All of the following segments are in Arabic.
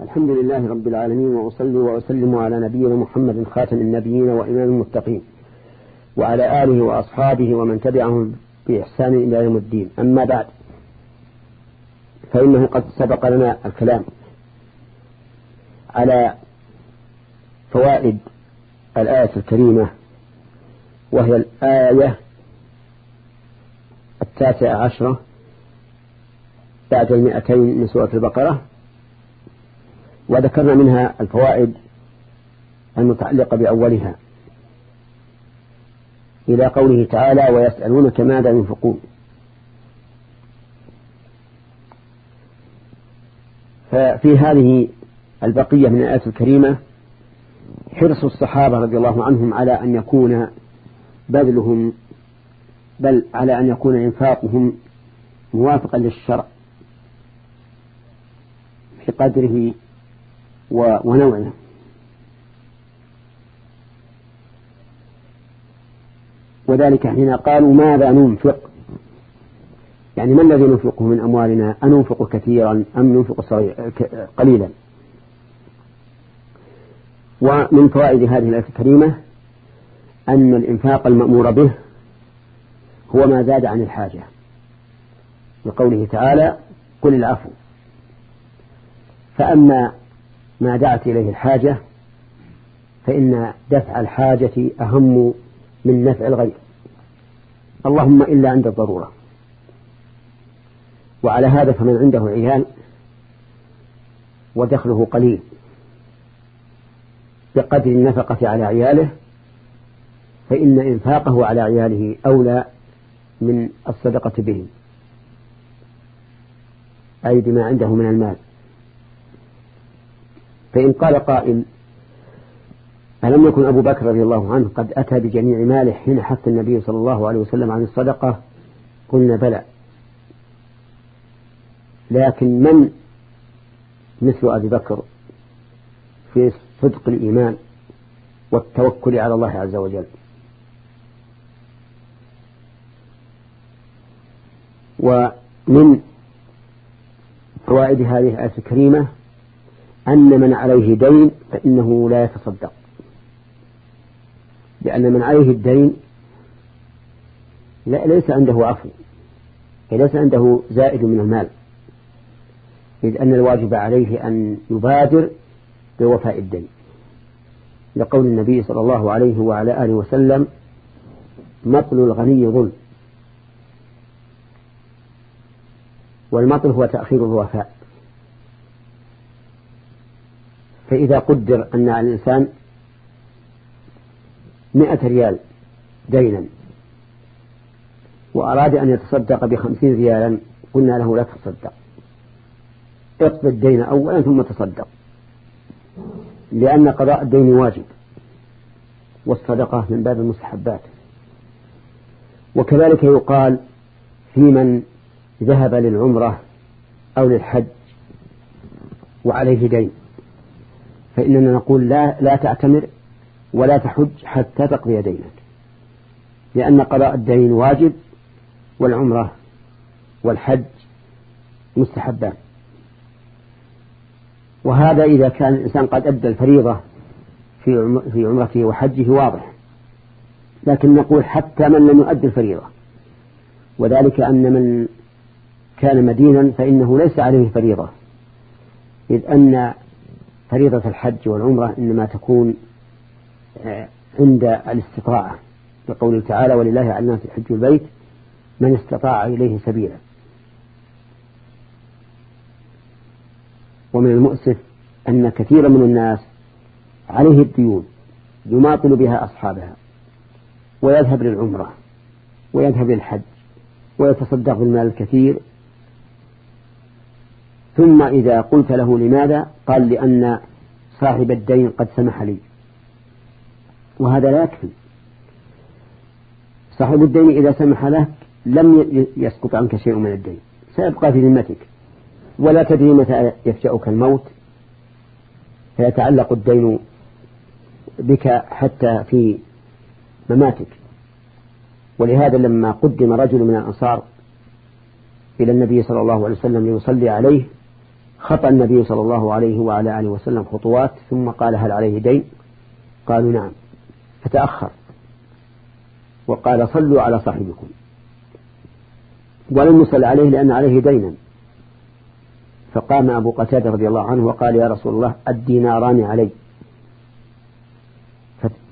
الحمد لله رب العالمين وأصلي وأسلم على نبينا محمد خاتم النبيين وإمام المتقين وعلى آله وأصحابه ومن تبعهم بإحسان إلى يوم الدين. أما بعد فإنه قد سبق لنا الكلام على فوائد الآية الكريمة وهي الآية التاسعة عشرة بعد المئتين من سورة البقرة. وذكرنا منها الفوائد المتعلقة بأولها إلى قوله تعالى ويسألونك ماذا ينفقون. ففي هذه البقية من الآية الكريمة حرص الصحابة رضي الله عنهم على أن يكون بذلهم بل على أن يكون إنفاقهم موافقا للشرع في قدره ونوعه وذلك حين قالوا ماذا ننفق؟ يعني ما الذي ننفقه من أموالنا؟ أننفق كثيرا أم ننفق قليلا؟ ومن فوائد هذه الآية الكريمة أن الإنفاق المأمور به هو ما زاد عن الحاجة لقوله تعالى قل العفو. فأما ما دعت إليه الحاجة فإن دفع الحاجة أهم من نفع الغير. اللهم إلا عند الضرورة. وعلى هذا فمن عنده عيال ودخله قليل. بقدر النفقة على عياله فإن إنفاقه على عياله أولى من الصدقة بهم. أي بما عنده من المال. فإن قال قائل ألم يكن أبو بكر رضي الله عنه قد أتى بجميع ماله حين حث النبي صلى الله عليه وسلم عن الصدقة؟ قلنا بلى. لكن من مثل أبي بكر في صدق الإيمان والتوكل على الله عز وجل؟ ومن فوائد هذه الآية الكريمة أن من عليه دين فإنه لا يتصدق. لأن من عليه الدين ليس عنده عفو ليس عنده زائد من المال. إذ أن الواجب عليه أن يبادر بوفاء الدين. لقول النبي صلى الله عليه وعلى آله وسلم مطل الغني ظلم. والمطل هو تأخير الوفاء. فإذا قدر أن الإنسان مئة ريال دينا وأراد أن يتصدق بخمسين ريالا قلنا له لا تصدق. اقضي الدين أولا ثم تصدق. لأن قضاء الدين واجب. والصدقة من باب المستحبات. وكذلك يقال في من ذهب للعمرة أو للحج وعليه دين. فإننا نقول لا, لا تعتمر ولا تحج حتى تقضي دينك. لأن قضاء الدين واجب والعمرة والحج مستحبان. وهذا إذا كان الإنسان قد أدى الفريضة في في عمرته وحجه واضح. لكن نقول حتى من لم يؤدي الفريضة. وذلك أن من كان مدينا فإنه ليس عليه فريضة. إذ أن فريضة الحج والعمرة إنما تكون آه، عند الاستطاعة. لقوله تعالى ولله على الناس حج البيت من استطاع إليه سبيلا. ومن المؤسف أن كثيرا من الناس عليه الديون يماطل بها أصحابها ويذهب للعمرة ويذهب للحج ويتصدق بالمال الكثير ثم إذا قلت له لماذا؟ قال لأن صاحب الدين قد سمح لي. وهذا لا يكفي. صاحب الدين إذا سمح لك لم يسقط عنك شيء من الدين. سيبقى في ذمتك. ولا تدري متى يفجأك الموت. فيتعلق الدين بك حتى في مماتك. ولهذا لما قدم رجل من الأنصار إلى النبي صلى الله عليه وسلم ليصلي عليه خطى النبي صلى الله عليه وعلى آله وسلم خطوات ثم قال هل عليه دين؟ قالوا نعم. فتأخر وقال صلوا على صاحبكم. ولم يصل عليه لأن عليه دينا. فقام أبو قتادة رضي الله عنه وقال يا رسول الله الديناران علي.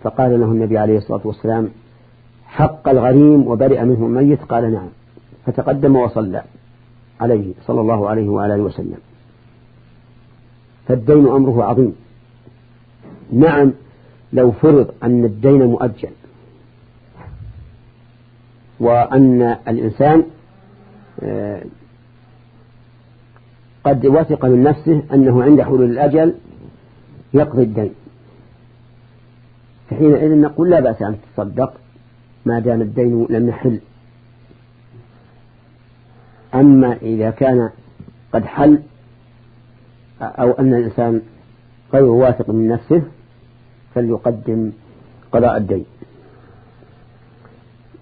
فقال له النبي عليه الصلاة والسلام حق الغريم وبرئ منه الميت؟ قال نعم. فتقدم وصلى عليه صلى الله عليه وعلى آله وسلم. فالدين أمره عظيم. نعم لو فرض أن الدين مؤجل وأن الإنسان آه، قد وثق من نفسه أنه عند حلول الأجل يقضي الدين. فحينئذ نقول لا بأس أن تصدق ما دام الدين لم يحل. أما إذا كان قد حل أو أن الإنسان غير واثق من نفسه فليقدم قضاء الدين.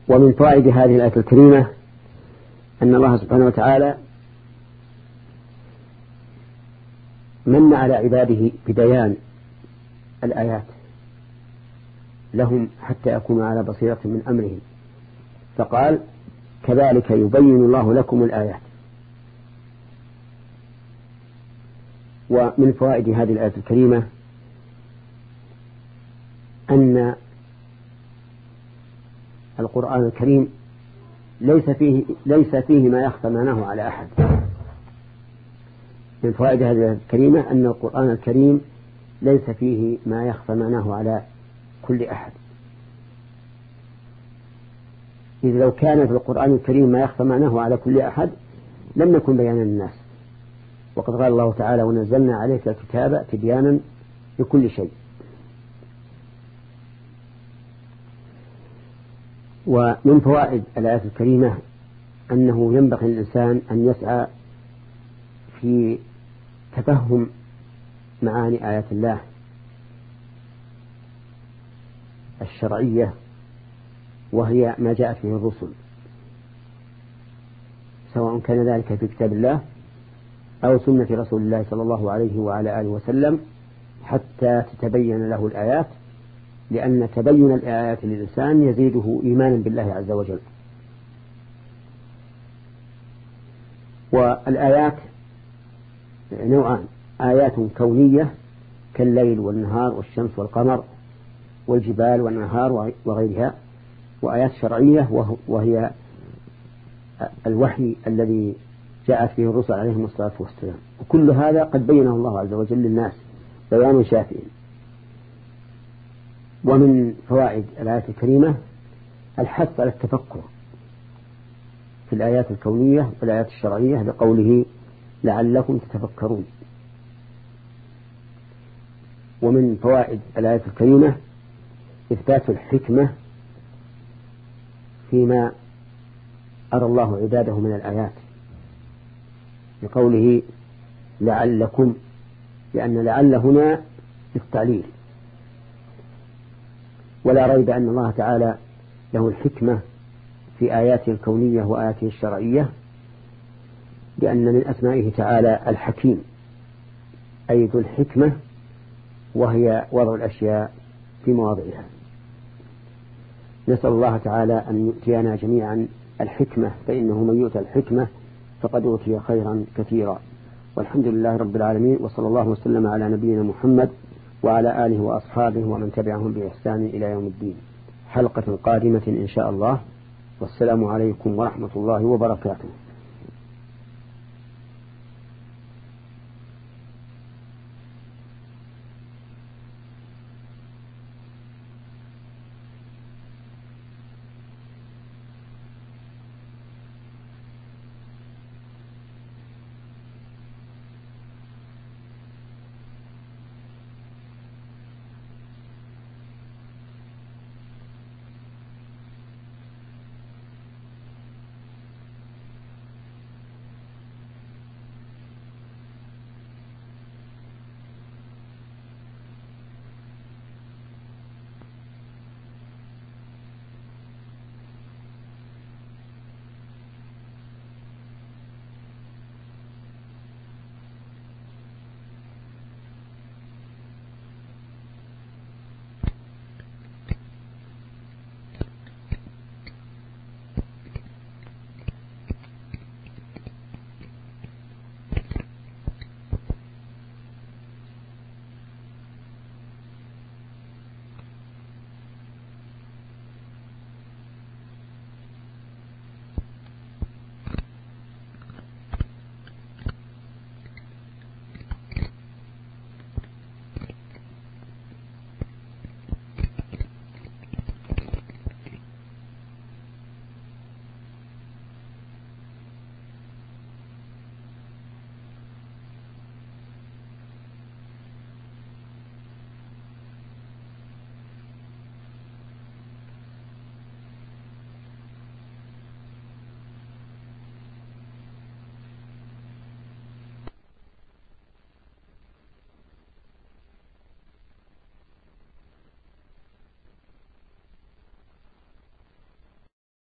ومن فوائد هذه الآية الكريمة أن الله سبحانه وتعالى من على عباده ببيان الآيات لهم حتى يكونوا على بصيرة من أمرهم. فقال كذلك يبين الله لكم الآيات. ومن فوائد هذه الآية الكريمة أن القرآن الكريم ليس فيه ليس فيه ما يخفى معناه على أحد. من فوائد هذه الآية الكريمة أن القرآن الكريم ليس فيه ما يخفى معناه على كل أحد. إذ لو كان في القرآن الكريم ما يخفى معناه على كل أحد لم يكن بيانا للناس. وقد قال الله تعالى ونزلنا عليك الكتاب تبيانا لكل شيء. ومن فوائد الآية الكريمة أنه ينبغي للإنسان أن يسعى في تفهم معاني آيات الله الشرعية وهي ما جاءت به الرسل سواء كان ذلك في كتاب الله أو سنة رسول الله صلى الله عليه وعلى آله وسلم حتى تتبين له الآيات لأن تبين الآيات للإنسان يزيده إيمانا بالله عز وجل. والآيات نوعان آيات كونية كالليل والنهار والشمس والقمر والجبال والنهار وغيرها وآيات شرعية وهي الوحي الذي جاءت به الرسل عليهم الصلاة والسلام. وكل هذا قد بينه الله عز وجل للناس بيان شافئ. ومن فوائد الآية الكريمة الحث على التفكر في الآيات الكونية والآيات الشرعية بقوله لعلكم تتفكرون. ومن فوائد الآية الكريمة إثبات الحكمة فيما أرى الله عباده من الآيات. بقوله لعلكم لأن لعل هنا للتعليل ولا ريب أن الله تعالى له الحكمة في آياته الكونية وآياته الشرعية لأن من أسمائه تعالى الحكيم. أي ذو الحكمة وهي وضع الأشياء في مواضعها. نسأل الله تعالى أن يؤتينا جميعا الحكمة فإنه من يؤتى الحكمة فقد أوتي خيرا كثيرا. والحمد لله رب العالمين وصلى الله وسلم على نبينا محمد وعلى آله وأصحابه ومن تبعهم بإحسان إلى يوم الدين. حلقة قادمة إن شاء الله. والسلام عليكم ورحمة الله وبركاته.